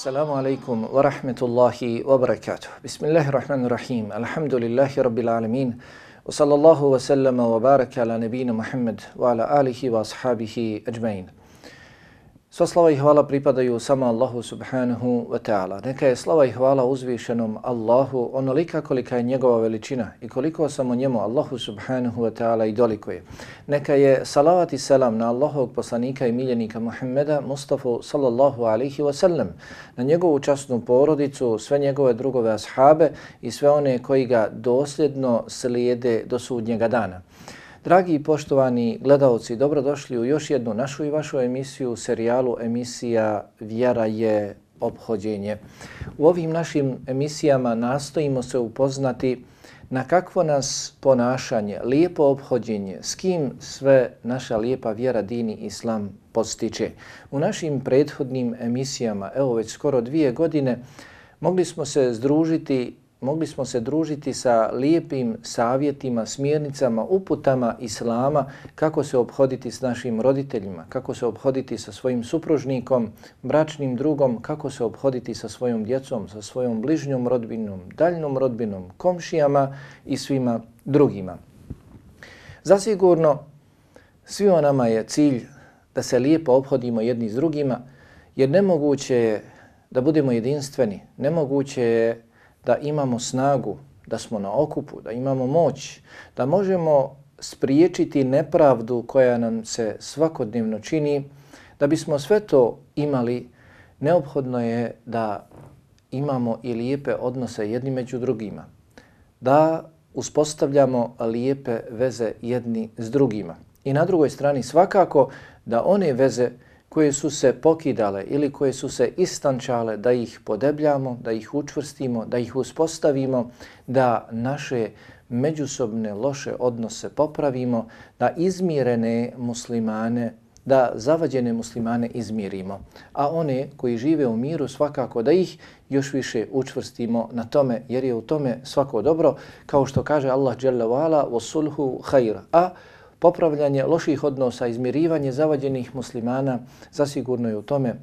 Assalamu alaikum wa rahmetullahi wa barakatuh. Bismillahirrahmanirrahim. Alhamdulillahi rabbil alamin. Wa sallallahu wa sallama wa baraka ala nabina Muhammad wa ala alihi wa ashabihi ajmain. Sva slava i hvala pripadaju samo Allahu subhanahu wa ta'ala. Neka je slava i hvala uzvišenom Allahu onolika kolika je njegova veličina i koliko samo njemu Allahu subhanahu wa ta'ala i doliko je. Neka je salavat i selam na Allahovog poslanika i miljenika Muhammeda Mustafa sallallahu alihi wa sallam, na njegovu časnu porodicu, sve njegove drugove ashabe i sve one koji ga dosljedno slijede do sudnjega dana. Dragi i poštovani gledalci, dobrodošli u još jednu našu i vašu emisiju, serijalu emisija Vjera je obhođenje. U ovim našim emisijama nastojimo se upoznati na kakvo nas ponašanje, lijepo obhođenje, s kim sve naša lijepa vjera dini islam postiče. U našim prethodnim emisijama, evo već skoro dvije godine, mogli smo se združiti mogli smo se družiti sa lijepim savjetima, smjernicama, uputama Islama kako se obhoditi s našim roditeljima, kako se obhoditi sa svojim supružnikom, bračnim drugom, kako se obhoditi sa svojom djecom, sa svojom bližnjom rodbinom, daljnom rodbinom, komšijama i svima drugima. Zasigurno, svima nama je cilj da se lijepo obhodimo jedni s drugima, jer nemoguće je da budemo jedinstveni, nemoguće je da imamo snagu, da smo na okupu, da imamo moć, da možemo spriječiti nepravdu koja nam se svakodnevno čini, da bismo sve to imali, neophodno je da imamo i lijepe odnose jedni među drugima, da uspostavljamo lijepe veze jedni s drugima. I na drugoj strani svakako da one veze koje su se pokidale ili koje su se istančale da ih podebljamo, da ih učvrstimo, da ih uspostavimo, da naše međusobne loše odnose popravimo, da izmirene muslimane, da zavađene muslimane izmirimo. A one koji žive u miru svakako da ih još više učvrstimo na tome jer je u tome svako dobro kao što kaže Allah dželle vala sulhu khair. A popravljanje loših odnosa, izmirivanje zavađenih muslimana, zasigurno je u tome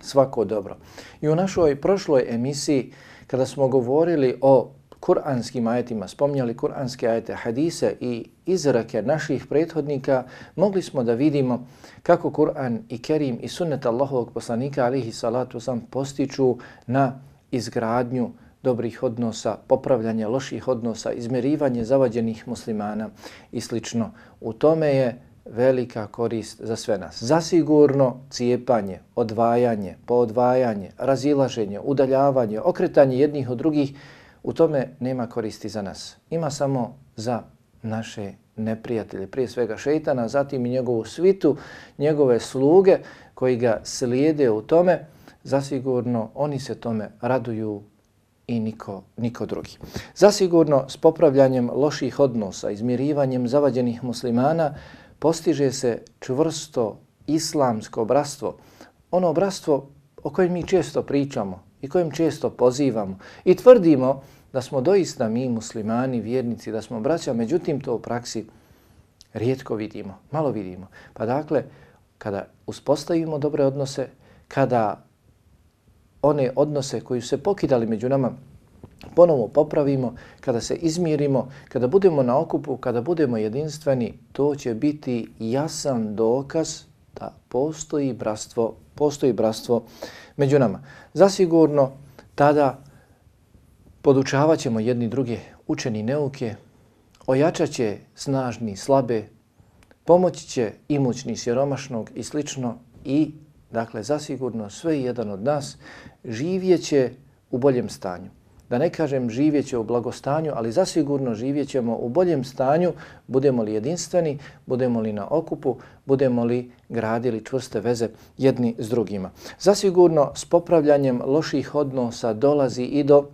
svako dobro. I u našoj prošloj emisiji, kada smo govorili o kuranskim ajetima, spomnjali kuranske ajete, hadise i izrake naših prethodnika, mogli smo da vidimo kako Kur'an i Kerim i sunnet Allahovog poslanika alihi salatu sam postiču na izgradnju dobrih odnosa, popravljanje loših odnosa, izmerivanje zavađenih muslimana i slično. U tome je velika korist za sve nas. Zasigurno cijepanje, odvajanje, poodvajanje, razilaženje, udaljavanje, okretanje jednih od drugih, u tome nema koristi za nas. Ima samo za naše neprijatelje, prije svega šeitana, zatim i njegovu svitu, njegove sluge koji ga slijede u tome, zasigurno oni se tome raduju, i niko, niko drugi. Zasigurno s popravljanjem loših odnosa, izmirivanjem zavađenih muslimana, postiže se čvrsto islamsko obrastvo. Ono obrastvo o kojem mi često pričamo i kojem često pozivamo i tvrdimo da smo doista mi muslimani, vjernici, da smo braća, međutim to u praksi rijetko vidimo, malo vidimo. Pa dakle, kada uspostavimo dobre odnose, kada one odnose koji su se pokidali među nama ponovo popravimo, kada se izmirimo, kada budemo na okupu, kada budemo jedinstveni, to će biti jasan dokaz da postoji bratstvo, postoji bratstvo među nama. Zasigurno tada podučavat ćemo jedni druge učeni neuke, ojačat će snažni, slabe, pomoći će imućni, siromašnog i slično i Dakle, zasigurno sve jedan od nas živjeće u boljem stanju. Da ne kažem živjeće u blagostanju, ali zasigurno živjećemo u boljem stanju, budemo li jedinstveni, budemo li na okupu, budemo li gradili čvrste veze jedni s drugima. Zasigurno s popravljanjem loših odnosa dolazi i do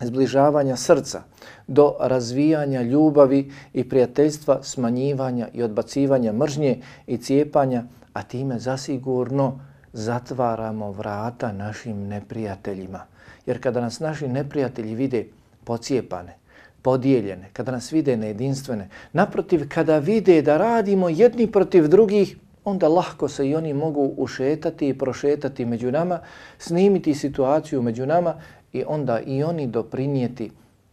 zbližavanja srca, do razvijanja ljubavi i prijateljstva, smanjivanja i odbacivanja mržnje i cijepanja a time zasigurno zatvaramo vrata našim neprijateljima. Jer kada nas naši neprijatelji vide pocijepane, podijeljene, kada nas vide nejedinstvene, naprotiv, kada vide da radimo jedni protiv drugih, onda lahko se i oni mogu ušetati i prošetati među nama, snimiti situaciju među nama i onda i oni doprinijeti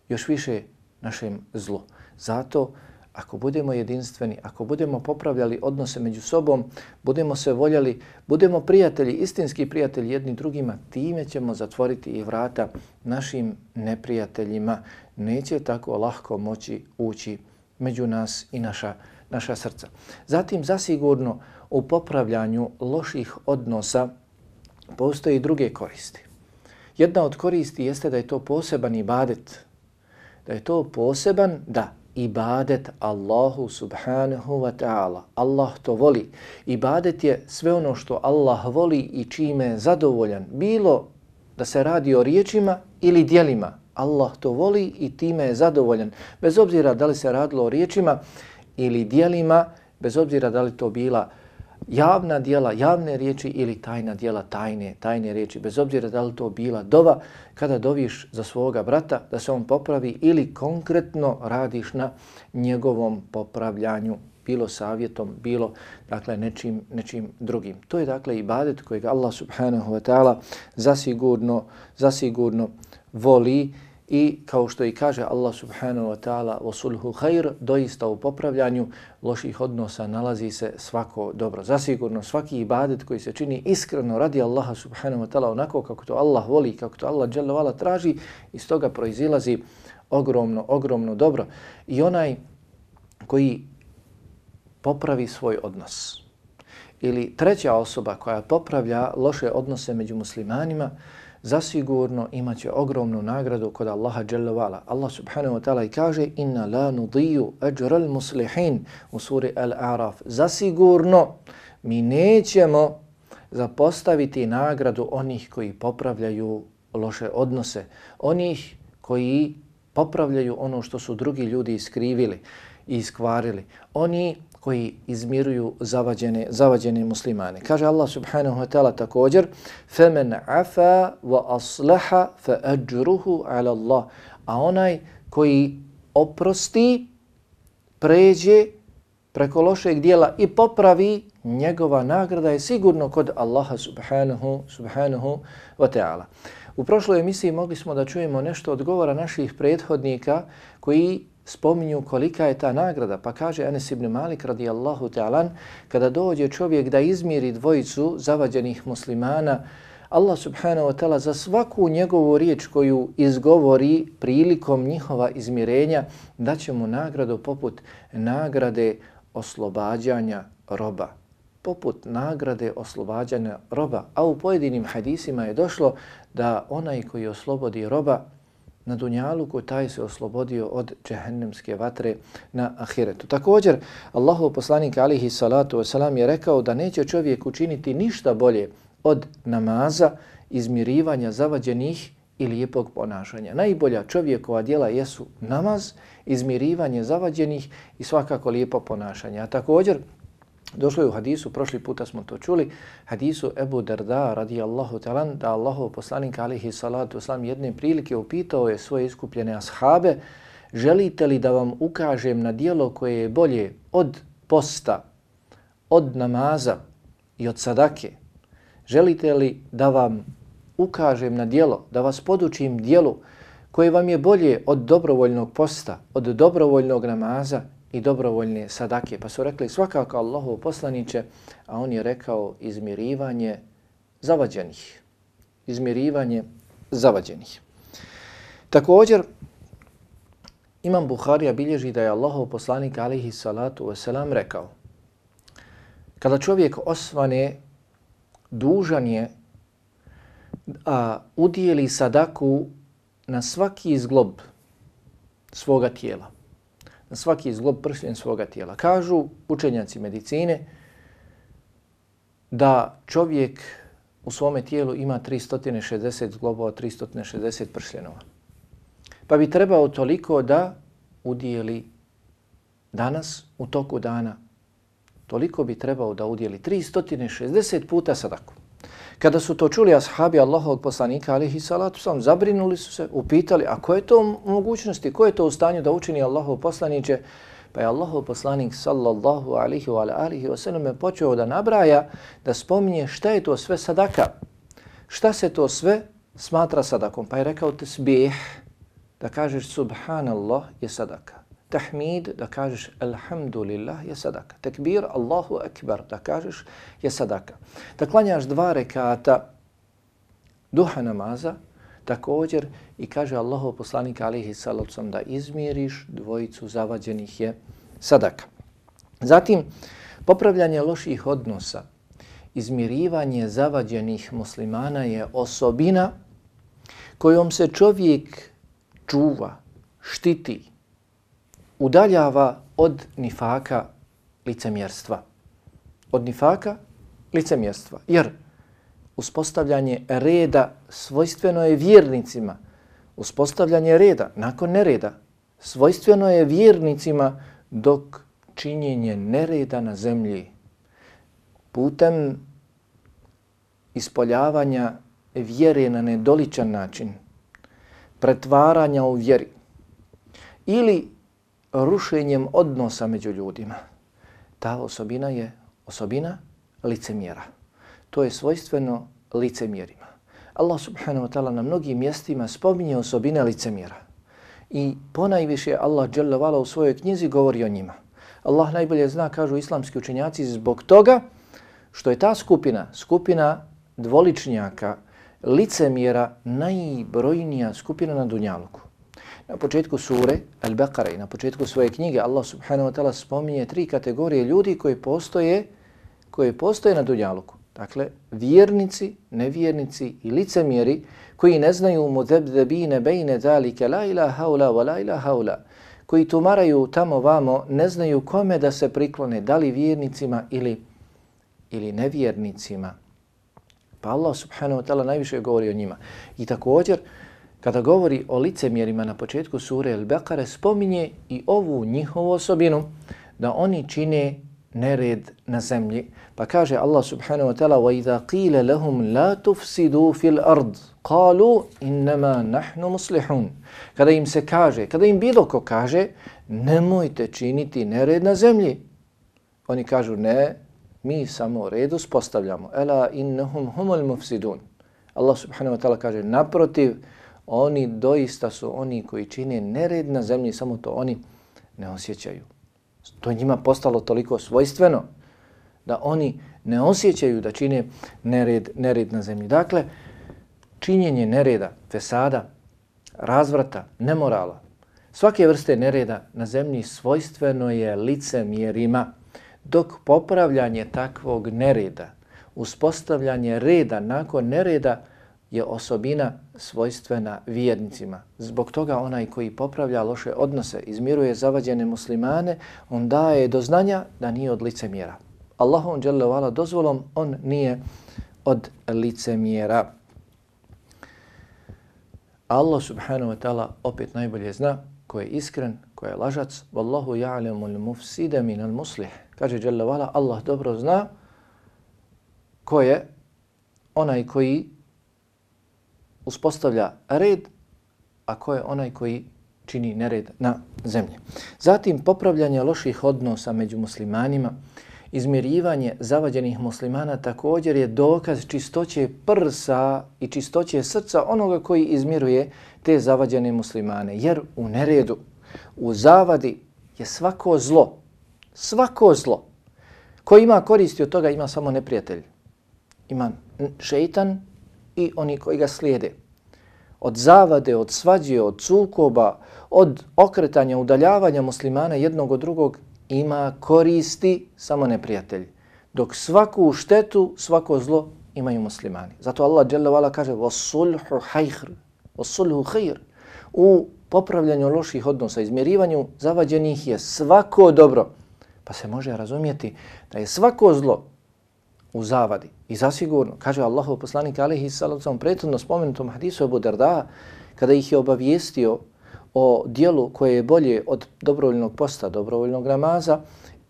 još više našem zlu. Zato ako budemo jedinstveni, ako budemo popravljali odnose među sobom, budemo se voljeli, budemo prijatelji, istinski prijatelji jedni drugima, time ćemo zatvoriti i vrata našim neprijateljima. Neće tako lahko moći ući među nas i naša, naša srca. Zatim, zasigurno, u popravljanju loših odnosa postoje i druge koristi. Jedna od koristi jeste da je to poseban ibadet, da je to poseban, da, ibadet Allahu subhanahu wa ta'ala. Allah to voli. Ibadet je sve ono što Allah voli i čime je zadovoljan. Bilo da se radi o riječima ili dijelima. Allah to voli i time je zadovoljan. Bez obzira da li se radilo o riječima ili dijelima, bez obzira da li to bila javna dijela, javne riječi ili tajna dijela, tajne, tajne riječi, bez obzira da li to bila dova, kada doviš za svoga brata da se on popravi ili konkretno radiš na njegovom popravljanju, bilo savjetom, bilo dakle nečim, nečim drugim. To je dakle ibadet kojeg Allah subhanahu wa ta'ala zasigurno, zasigurno voli I kao što i kaže Allah subhanahu wa ta'ala وَسُلْهُ sulhu khair, doista u popravljanju loših odnosa nalazi se svako dobro. Zasigurno svaki ibadet koji se čini iskreno radi Allaha subhanahu wa ta'ala onako kako to Allah voli, kako to Allah dželle traži, iz toga proizilazi ogromno, ogromno dobro. I onaj koji popravi svoj odnos ili treća osoba koja popravlja loše odnose među muslimanima, zasigurno imaće ogromnu nagradu kod Allaha dželle vala. Allah subhanahu wa ta'ala i kaže inna la nudiju ajral muslihin u suri Al-A'raf. Zasigurno mi nećemo zapostaviti nagradu onih koji popravljaju loše odnose, onih koji popravljaju ono što su drugi ljudi iskrivili i iskvarili, oni koji izmiruju zavađene, zavađene muslimane. Kaže Allah subhanahu wa ta'ala također فَمَنْ عَفَا وَأَصْلَحَ فَأَجْرُهُ عَلَى اللَّهِ A onaj koji oprosti, pređe preko lošeg dijela i popravi, njegova nagrada je sigurno kod Allaha subhanahu, subhanahu wa ta'ala. U prošloj emisiji mogli smo da čujemo nešto od govora naših prethodnika koji spominju kolika je ta nagrada. Pa kaže Anas ibn Malik radijallahu ta'alan, kada dođe čovjek da izmiri dvojicu zavađenih muslimana, Allah subhanahu wa ta'ala za svaku njegovu riječ koju izgovori prilikom njihova izmirenja, daće mu nagradu poput nagrade oslobađanja roba. Poput nagrade oslobađanja roba. A u pojedinim hadisima je došlo da onaj koji oslobodi roba, na dunjaluku taj se oslobodio od džehennemske vatre na ahiretu. Također, Allahov poslanik alihi salatu wasalam je rekao da neće čovjek učiniti ništa bolje od namaza, izmirivanja zavađenih i lijepog ponašanja. Najbolja čovjekova dijela jesu namaz, izmirivanje zavađenih i svakako lijepo ponašanje. A također, Došlo je u hadisu, prošli puta smo to čuli, hadisu Ebu Darda radijallahu talan, da Allahu poslanik alihi salatu oslam jedne prilike upitao je svoje iskupljene ashabe, želite li da vam ukažem na dijelo koje je bolje od posta, od namaza i od sadake? Želite li da vam ukažem na dijelo, da vas podučim dijelu koje vam je bolje od dobrovoljnog posta, od dobrovoljnog namaza i dobrovoljne sadake. Pa su rekli svakako Allahu poslaniće, a on je rekao izmirivanje zavađenih. Izmirivanje zavađenih. Također, Imam Buharija bilježi da je Allahov poslanik alihi salatu wasalam rekao kada čovjek osvane dužan je a udijeli sadaku na svaki izglob svoga tijela na svaki zglob pršljen svoga tijela. Kažu učenjaci medicine da čovjek u svome tijelu ima 360 zglobova, 360 pršljenova. Pa bi trebao toliko da udijeli danas u toku dana. Toliko bi trebao da udijeli 360 puta sadaku. Kada su to čuli ashabi Allahovog poslanika, alihi salatu sam, zabrinuli su se, upitali, a koje je to mogućnosti, koje je to u stanju da učini Allahov poslaniće? Pa je Allahov poslanik sallallahu alihi wa alihi wa sallam počeo da nabraja, da spominje šta je to sve sadaka. Šta se to sve smatra sadakom? Pa je rekao tesbih, da kažeš subhanallah je sadaka. Tahmid, da kažeš alhamdulillah je sadaka. Tekbir, Allahu akbar, da kažeš je sadaka. Da klanjaš dva rekata duha namaza, također i kaže Allahu poslanik alihi salacom da izmiriš dvojicu zavađenih je sadaka. Zatim, popravljanje loših odnosa, izmirivanje zavađenih muslimana je osobina kojom se čovjek čuva, štiti, udaljava od nifaka licemjerstva. Od nifaka licemjerstva. Jer uspostavljanje reda svojstveno je vjernicima. Uspostavljanje reda nakon nereda svojstveno je vjernicima dok činjenje nereda na zemlji putem ispoljavanja vjere na nedoličan način, pretvaranja u vjeri ili rušenjem odnosa među ljudima. Ta osobina je osobina licemjera. To je svojstveno licemjerima. Allah subhanahu wa ta'ala na mnogim mjestima spominje osobine licemjera. I ponajviše Allah dželle u svojoj knjizi govori o njima. Allah najbolje zna, kažu islamski učenjaci, zbog toga što je ta skupina, skupina dvoličnjaka, licemjera, najbrojnija skupina na Dunjaluku. Na početku sure Al-Baqara i na početku svoje knjige Allah subhanahu wa ta'ala spominje tri kategorije ljudi koji postoje, koji postoje na Dunjaluku. Dakle, vjernici, nevjernici i licemjeri koji ne znaju mudebdebine bejne dalike la ilaha haula wa la ilaha haula, koji tumaraju tamo vamo, ne znaju kome da se priklone, da li vjernicima ili, ili nevjernicima. Pa Allah subhanahu wa ta'ala najviše govori o njima. I također, kada govori o licemjerima na početku sure El-Bekare, spominje i ovu njihovu osobinu, da oni čine nered na zemlji. Pa kaže Allah subhanahu wa ta'ala وَإِذَا قِيلَ لَهُمْ لَا تُفْسِدُوا فِي الْأَرْضِ قَالُوا إِنَّمَا نَحْنُ مُصْلِحُونَ Kada im se kaže, kada im bilo ko kaže, nemojte činiti nered na zemlji. Oni kažu ne, mi samo red uspostavljamo. Ela innahum humul mufsidun. Allah subhanahu wa ta'ala kaže naprotiv, oni doista su oni koji čine nered na zemlji, samo to oni ne osjećaju. To njima postalo toliko svojstveno da oni ne osjećaju da čine nered, nered na zemlji. Dakle, činjenje nereda, fesada, razvrata, nemorala, svake vrste nereda na zemlji svojstveno je licemjerima, dok popravljanje takvog nereda, uspostavljanje reda nakon nereda je osobina svojstvena vjernicima. Zbog toga onaj koji popravlja loše odnose, izmiruje zavađene muslimane, on daje do znanja da nije od lice mjera. Allahom dželevala dozvolom, on nije od lice mjera. Allah subhanahu wa ta'ala opet najbolje zna ko je iskren, ko je lažac. Wallahu ja'lemu l-mufside min al-muslih. Kaže dželevala, Allah dobro zna ko je onaj koji uspostavlja red, a ko je onaj koji čini nered na zemlji. Zatim popravljanje loših odnosa među muslimanima, izmirivanje zavađenih muslimana također je dokaz čistoće prsa i čistoće srca onoga koji izmiruje te zavađene muslimane. Jer u neredu, u zavadi je svako zlo, svako zlo. Ko ima koristi od toga ima samo neprijatelj. Ima šeitan i oni koji ga slijede. Od zavade, od svađe, od sukoba, od okretanja, udaljavanja muslimana jednog od drugog ima koristi samo neprijatelj. Dok svaku štetu, svako zlo imaju muslimani. Zato Allah dželle kaže: "Wasulhu hayr, wasulhu khair." U popravljanju loših odnosa, izmjerivanju zavađenih je svako dobro. Pa se može razumjeti da je svako zlo u zavadi. I zasigurno, kaže Allahov poslanik alaihi sallam, prethodno spomenutom hadisu Abu Darda, kada ih je obavijestio o dijelu koje je bolje od dobrovoljnog posta, dobrovoljnog namaza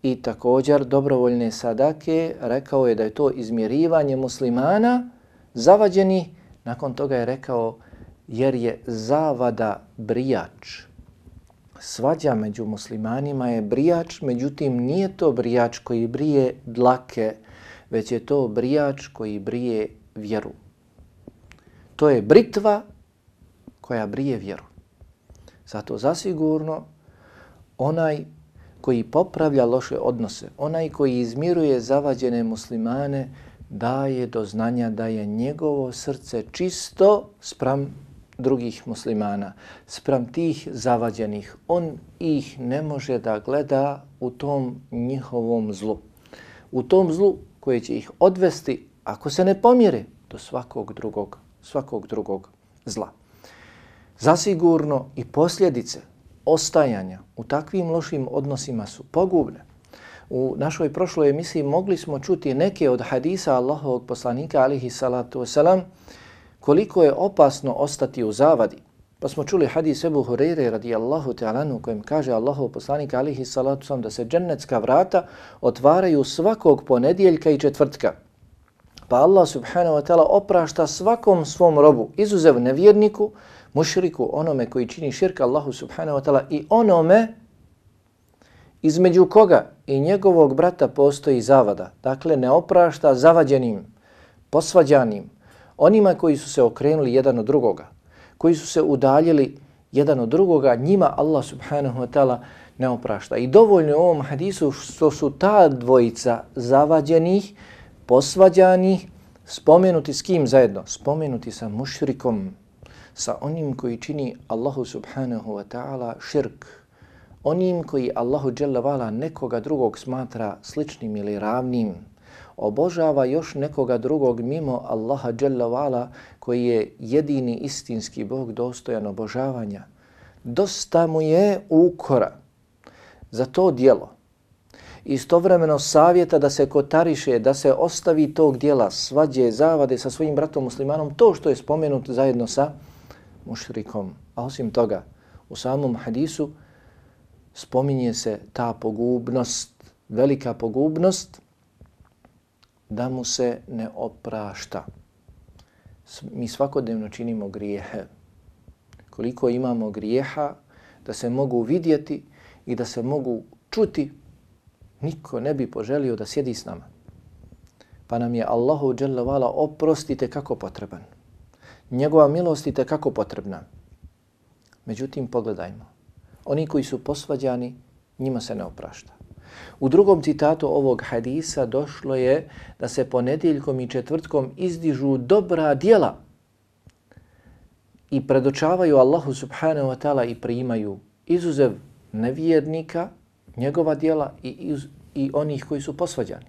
i također dobrovoljne sadake, rekao je da je to izmjerivanje muslimana zavađeni. Nakon toga je rekao jer je zavada brijač. svađa među muslimanima je brijač, međutim nije to brijač koji brije dlake, već je to brijač koji brije vjeru. To je britva koja brije vjeru. Zato zasigurno onaj koji popravlja loše odnose, onaj koji izmiruje zavađene muslimane, daje do znanja da je njegovo srce čisto spram drugih muslimana, spram tih zavađenih. On ih ne može da gleda u tom njihovom zlu. U tom zlu koje će ih odvesti, ako se ne pomire, do svakog drugog, svakog drugog zla. Zasigurno i posljedice ostajanja u takvim lošim odnosima su pogubne. U našoj prošloj emisiji mogli smo čuti neke od hadisa Allahovog poslanika alihi salatu wasalam koliko je opasno ostati u zavadi. Pa smo čuli hadis Ebu Hureyre radijallahu ta'alanu u kojem kaže Allahov poslanik alihi salatu sam da se džennetska vrata otvaraju svakog ponedjeljka i četvrtka. Pa Allah subhanahu wa ta'ala oprašta svakom svom robu, izuzev nevjerniku, mušriku, onome koji čini širka Allahu subhanahu wa ta'ala i onome između koga i njegovog brata postoji zavada. Dakle, ne oprašta zavađenim, posvađanim, onima koji su se okrenuli jedan od drugoga, koji su se udaljili jedan od drugoga, njima Allah subhanahu wa ta'ala ne oprašta. I dovoljno u ovom hadisu što su ta dvojica zavađenih, posvađanih, spomenuti s kim zajedno? Spomenuti sa mušrikom, sa onim koji čini Allahu subhanahu wa ta'ala širk, onim koji Allahu dželle nekoga drugog smatra sličnim ili ravnim, obožava još nekoga drugog mimo Allaha dželle koji je jedini istinski Bog dostojan obožavanja. Dosta mu je ukora za to dijelo. Istovremeno savjeta da se kotariše, da se ostavi tog dijela svađe, zavade sa svojim bratom muslimanom, to što je spomenut zajedno sa mušrikom. A osim toga, u samom hadisu spominje se ta pogubnost, velika pogubnost, da mu se ne oprašta. Mi svakodnevno činimo grijehe. Koliko imamo grijeha da se mogu vidjeti i da se mogu čuti, niko ne bi poželio da sjedi s nama. Pa nam je Allahu dželle oprostite kako potreban njegova milost je kako potrebna. Međutim, pogledajmo. Oni koji su posvađani, njima se ne oprašta. U drugom citatu ovog hadisa došlo je da se ponedjeljkom i četvrtkom izdižu dobra dijela i predočavaju Allahu subhanahu wa ta'ala i primaju izuzev nevjernika, njegova dijela i, i onih koji su posvađani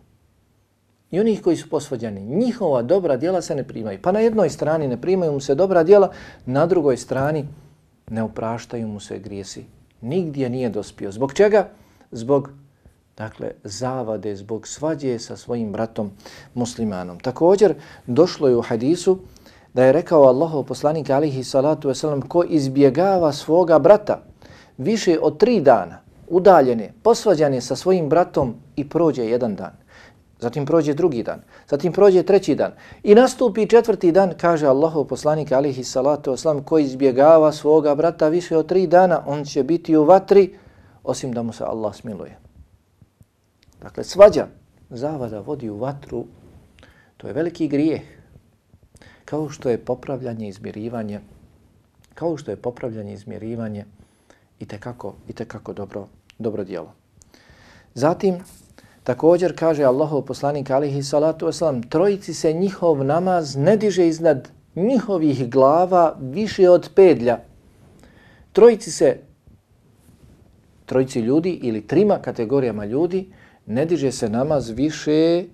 i onih koji su posvađani, njihova dobra djela se ne primaju. Pa na jednoj strani ne primaju mu se dobra djela, na drugoj strani ne opraštaju mu se grijesi. Nigdje nije dospio. Zbog čega? Zbog dakle, zavade, zbog svađe sa svojim bratom muslimanom. Također, došlo je u hadisu da je rekao Allahov poslanik alihi salatu wasalam ko izbjegava svoga brata više od tri dana, udaljene, posvađane sa svojim bratom i prođe jedan dan. Zatim prođe drugi dan, zatim prođe treći dan i nastupi četvrti dan, kaže Allahov poslanik alihi salatu oslam, ko izbjegava svoga brata više od tri dana, on će biti u vatri, osim da mu se Allah smiluje. Dakle, svađa zavada vodi u vatru, to je veliki grijeh, kao što je popravljanje izmirivanje, kao što je popravljanje izmirivanje i te kako, i te kako dobro, dobro djelo. Zatim, Također kaže Allahov poslanik alihi salatu wasalam, trojici se njihov namaz ne diže iznad njihovih glava više od pedlja. Trojici se, trojici ljudi ili trima kategorijama ljudi, ne diže se namaz više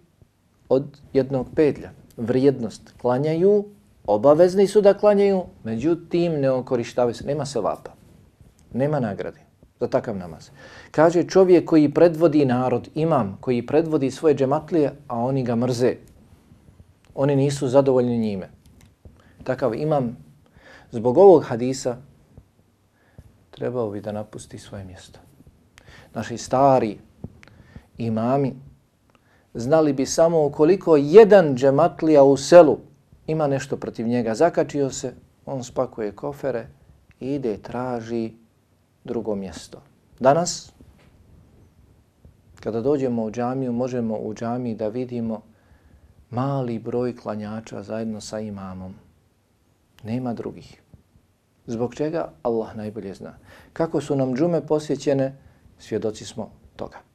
od jednog pedlja. Vrijednost klanjaju, obavezni su da klanjaju, međutim ne okorištavaju se, nema se vapa, nema nagrade za takav namaz. Kaže čovjek koji predvodi narod, imam, koji predvodi svoje džematlije, a oni ga mrze. Oni nisu zadovoljni njime. Takav imam, zbog ovog hadisa, trebao bi da napusti svoje mjesto. Naši stari imami znali bi samo ukoliko jedan džematlija u selu ima nešto protiv njega, zakačio se, on spakuje kofere i ide, traži drugo mjesto. Danas, kada dođemo u džamiju, možemo u džamiji da vidimo mali broj klanjača zajedno sa imamom. Nema drugih. Zbog čega? Allah najbolje zna. Kako su nam džume posjećene, svjedoci smo toga.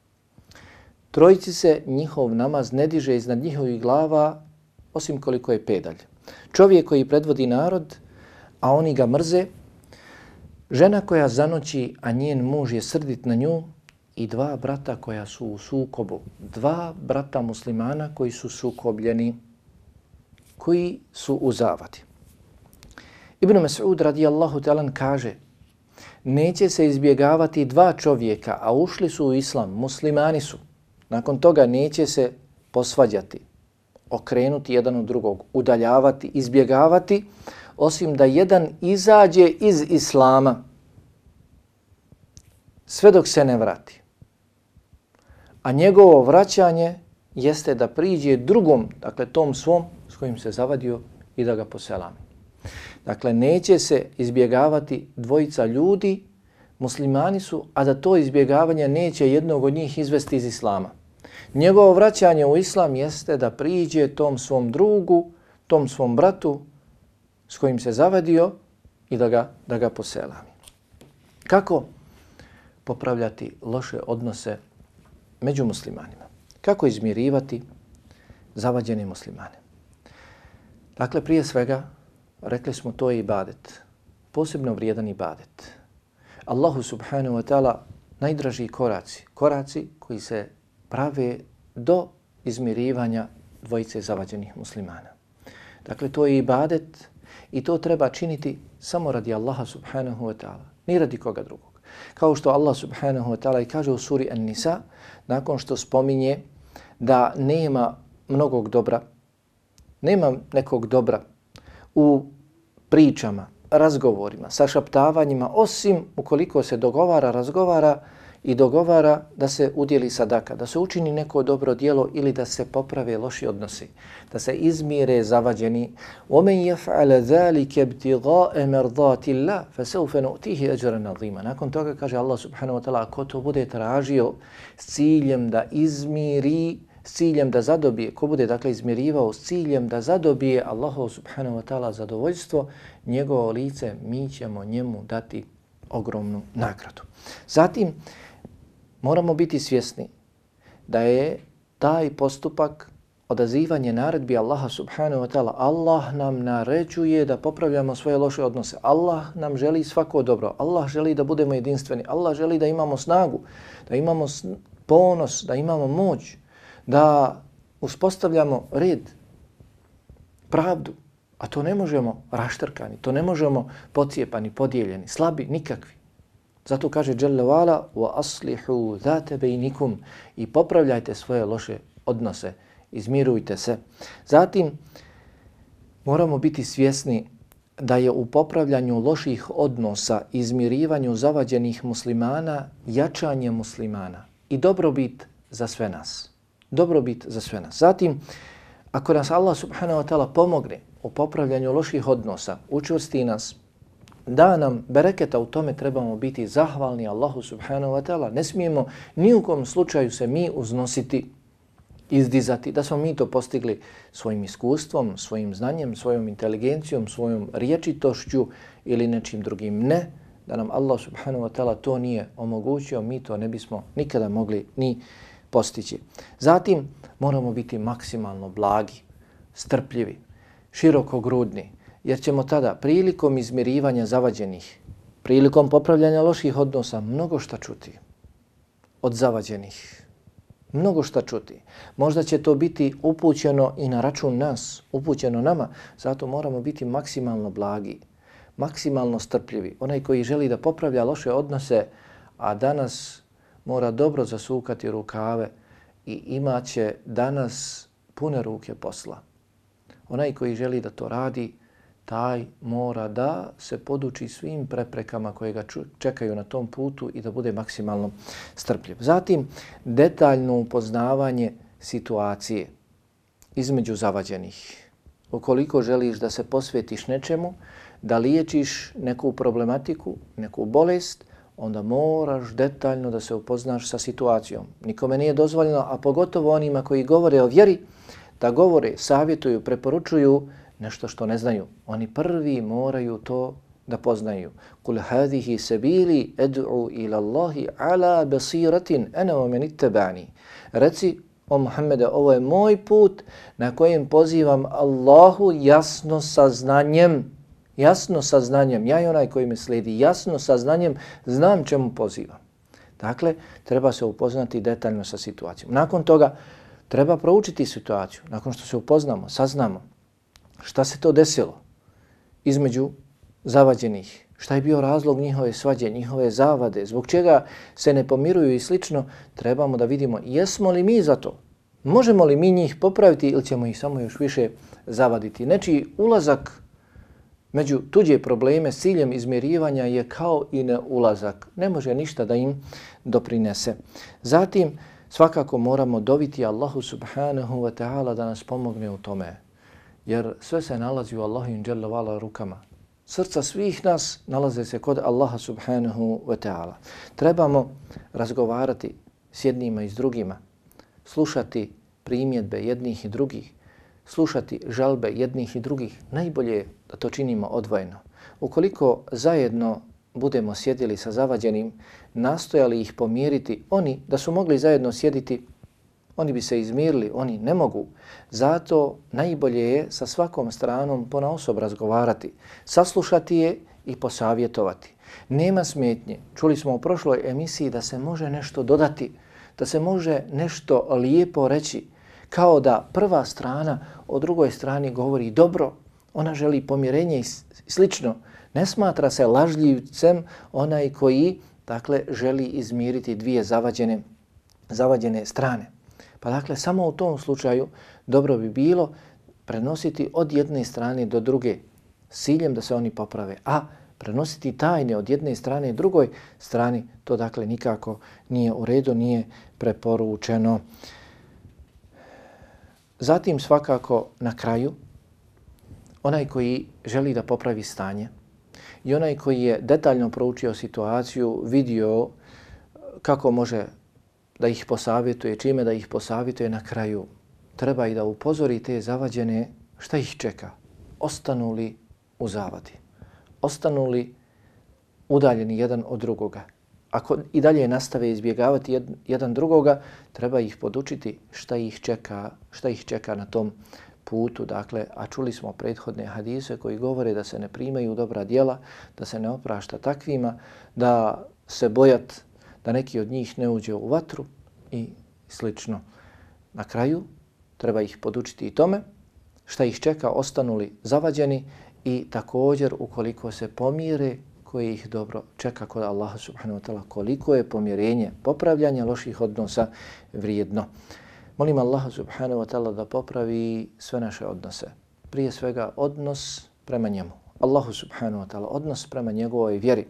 Trojici se njihov namaz ne diže iznad njihovih glava, osim koliko je pedalj. Čovjek koji predvodi narod, a oni ga mrze, žena koja zanoći, a njen muž je srdit na nju, i dva brata koja su u sukobu. Dva brata muslimana koji su sukobljeni, koji su u zavadi. Ibn Mas'ud radijallahu talan kaže neće se izbjegavati dva čovjeka, a ušli su u islam, muslimani su. Nakon toga neće se posvađati, okrenuti jedan od drugog, udaljavati, izbjegavati, osim da jedan izađe iz islama sve dok se ne vrati. A njegovo vraćanje jeste da priđe drugom, dakle tom svom s kojim se zavadio i da ga poselami. Dakle, neće se izbjegavati dvojica ljudi, muslimani su, a da to izbjegavanje neće jednog od njih izvesti iz islama. Njegovo vraćanje u islam jeste da priđe tom svom drugu, tom svom bratu s kojim se zavadio i da ga, da ga poselami. Kako popravljati loše odnose među muslimanima? Kako izmirivati zavađene muslimane? Dakle, prije svega, rekli smo to je ibadet, posebno vrijedan ibadet. Allahu subhanahu wa ta'ala najdraži koraci, koraci koji se prave do izmirivanja dvojice zavađenih muslimana. Dakle, to je ibadet i to treba činiti samo radi Allaha subhanahu wa ta'ala, ni radi koga drugog. Kao što Allah subhanahu wa ta'ala i kaže u suri An-Nisa, nakon što spominje da nema mnogog dobra, nema nekog dobra u pričama, razgovorima, sašaptavanjima, osim ukoliko se dogovara, razgovara i dogovara da se udjeli sadaka, da se učini neko dobro dijelo ili da se poprave loši odnosi, da se izmire zavađeni. وَمَنْ يَفْعَلَ ذَلِكَ ابْتِغَاءَ مَرْضَاتِ اللَّهِ فَسَوْفَ نُؤْتِهِ أَجْرًا نَظِيمًا Nakon toga kaže Allah subhanahu wa ta'ala, ko to bude tražio s ciljem da izmiri s ciljem da zadobije, ko bude dakle izmirivao s ciljem da zadobije Allahu subhanahu wa ta'ala zadovoljstvo, njegovo lice mi ćemo njemu dati ogromnu nagradu. Zatim, moramo biti svjesni da je taj postupak odazivanje naredbi Allaha subhanahu wa ta'ala. Allah nam naređuje da popravljamo svoje loše odnose. Allah nam želi svako dobro. Allah želi da budemo jedinstveni. Allah želi da imamo snagu, da imamo ponos, da imamo moć da uspostavljamo red, pravdu, a to ne možemo raštrkani, to ne možemo pocijepani, podijeljeni, slabi, nikakvi. Zato kaže Jalla vala wa aslihu zate bejnikum i popravljajte svoje loše odnose, izmirujte se. Zatim moramo biti svjesni da je u popravljanju loših odnosa, izmirivanju zavađenih muslimana, jačanje muslimana i dobrobit za sve nas dobrobit za sve nas. Zatim, ako nas Allah subhanahu wa ta'ala pomogne u popravljanju loših odnosa, učvrsti nas, da nam bereketa u tome trebamo biti zahvalni Allahu subhanahu wa ta'ala. Ne smijemo ni u kom slučaju se mi uznositi, izdizati, da smo mi to postigli svojim iskustvom, svojim znanjem, svojom inteligencijom, svojom riječitošću ili nečim drugim. Ne, da nam Allah subhanahu wa ta'ala to nije omogućio, mi to ne bismo nikada mogli ni postići. Zatim moramo biti maksimalno blagi, strpljivi, širokogrudni, jer ćemo tada prilikom izmirivanja zavađenih, prilikom popravljanja loših odnosa mnogo šta čuti od zavađenih. Mnogo šta čuti. Možda će to biti upućeno i na račun nas, upućeno nama, zato moramo biti maksimalno blagi, maksimalno strpljivi. Onaj koji želi da popravlja loše odnose, a danas mora dobro zasukati rukave i imaće danas pune ruke posla. Onaj koji želi da to radi, taj mora da se poduči svim preprekama koje ga čekaju na tom putu i da bude maksimalno strpljiv. Zatim, detaljno upoznavanje situacije između zavađenih. Ukoliko želiš da se posvetiš nečemu, da liječiš neku problematiku, neku bolest, onda moraš detaljno da se upoznaš sa situacijom. Nikome nije dozvoljeno, a pogotovo onima koji govore o vjeri, da govore, savjetuju, preporučuju nešto što ne znaju. Oni prvi moraju to da poznaju. Kul hadihi sabili ed'u ila Allahi ala basiratin ana wa man ittabani. Reci o Muhammede, ovo je moj put na kojem pozivam Allahu jasno saznanjem, jasno saznanjem, ja i onaj koji me sledi, jasno saznanjem, znam čemu pozivam. Dakle, treba se upoznati detaljno sa situacijom. Nakon toga, treba proučiti situaciju. Nakon što se upoznamo, saznamo šta se to desilo između zavađenih, šta je bio razlog njihove svađe, njihove zavade, zbog čega se ne pomiruju i slično, trebamo da vidimo jesmo li mi za to, možemo li mi njih popraviti ili ćemo ih samo još više zavaditi. Nečiji ulazak među tuđe probleme s ciljem izmjerivanja je kao i ne ulazak. Ne može ništa da im doprinese. Zatim, svakako moramo dobiti Allahu subhanahu wa ta'ala da nas pomogne u tome. Jer sve se nalazi u Allahu in rukama srca svih nas nalaze se kod Allaha subhanahu wa ta'ala. Trebamo razgovarati s jednima i s drugima, slušati primjedbe jednih i drugih, slušati žalbe jednih i drugih. Najbolje je da to činimo odvojeno. Ukoliko zajedno budemo sjedili sa zavađenim, nastojali ih pomiriti, oni da su mogli zajedno sjediti, oni bi se izmirili, oni ne mogu. Zato najbolje je sa svakom stranom pona osob razgovarati, saslušati je i posavjetovati. Nema smetnje. Čuli smo u prošloj emisiji da se može nešto dodati, da se može nešto lijepo reći, kao da prva strana o drugoj strani govori dobro, ona želi pomirenje i slično. Ne smatra se lažljivcem onaj koji dakle, želi izmiriti dvije zavađene, zavađene strane. Pa dakle, samo u tom slučaju dobro bi bilo prenositi od jedne strane do druge siljem da se oni poprave. A prenositi tajne od jedne strane drugoj strani, to dakle nikako nije u redu, nije preporučeno. Zatim svakako na kraju, onaj koji želi da popravi stanje i onaj koji je detaljno proučio situaciju, vidio kako može da ih posavjetuje, čime da ih posavjetuje na kraju. Treba i da upozori te zavađene šta ih čeka. Ostanu li u zavadi? Ostanu li udaljeni jedan od drugoga? Ako i dalje nastave izbjegavati jed, jedan drugoga, treba ih podučiti šta ih čeka, šta ih čeka na tom putu. Dakle, a čuli smo prethodne hadise koji govore da se ne primaju dobra djela, da se ne oprašta takvima, da se bojat da neki od njih ne uđe u vatru i slično. Na kraju treba ih podučiti i tome šta ih čeka, ostanuli zavađeni i također ukoliko se pomire koje ih dobro čeka kod Allaha subhanahu wa ta'ala, koliko je pomirenje, popravljanje loših odnosa vrijedno. Molim Allaha subhanahu wa ta'ala da popravi sve naše odnose. Prije svega odnos prema njemu. Allahu subhanahu wa ta'ala, odnos prema njegovoj vjeri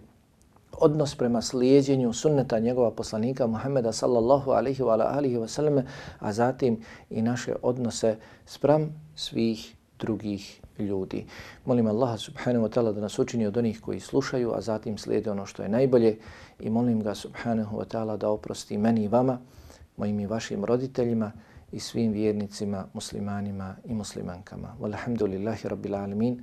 odnos prema slijedjenju sunneta njegova poslanika Muhammeda sallallahu alaihi wa alihi wa sallam, a zatim i naše odnose spram svih drugih ljudi. Molim Allaha subhanahu wa ta'ala da nas učini od onih koji slušaju, a zatim slijede ono što je najbolje i molim ga subhanahu wa ta'ala da oprosti meni i vama, mojim i vašim roditeljima i svim vjernicima, muslimanima i muslimankama. Walhamdulillahi rabbil alamin.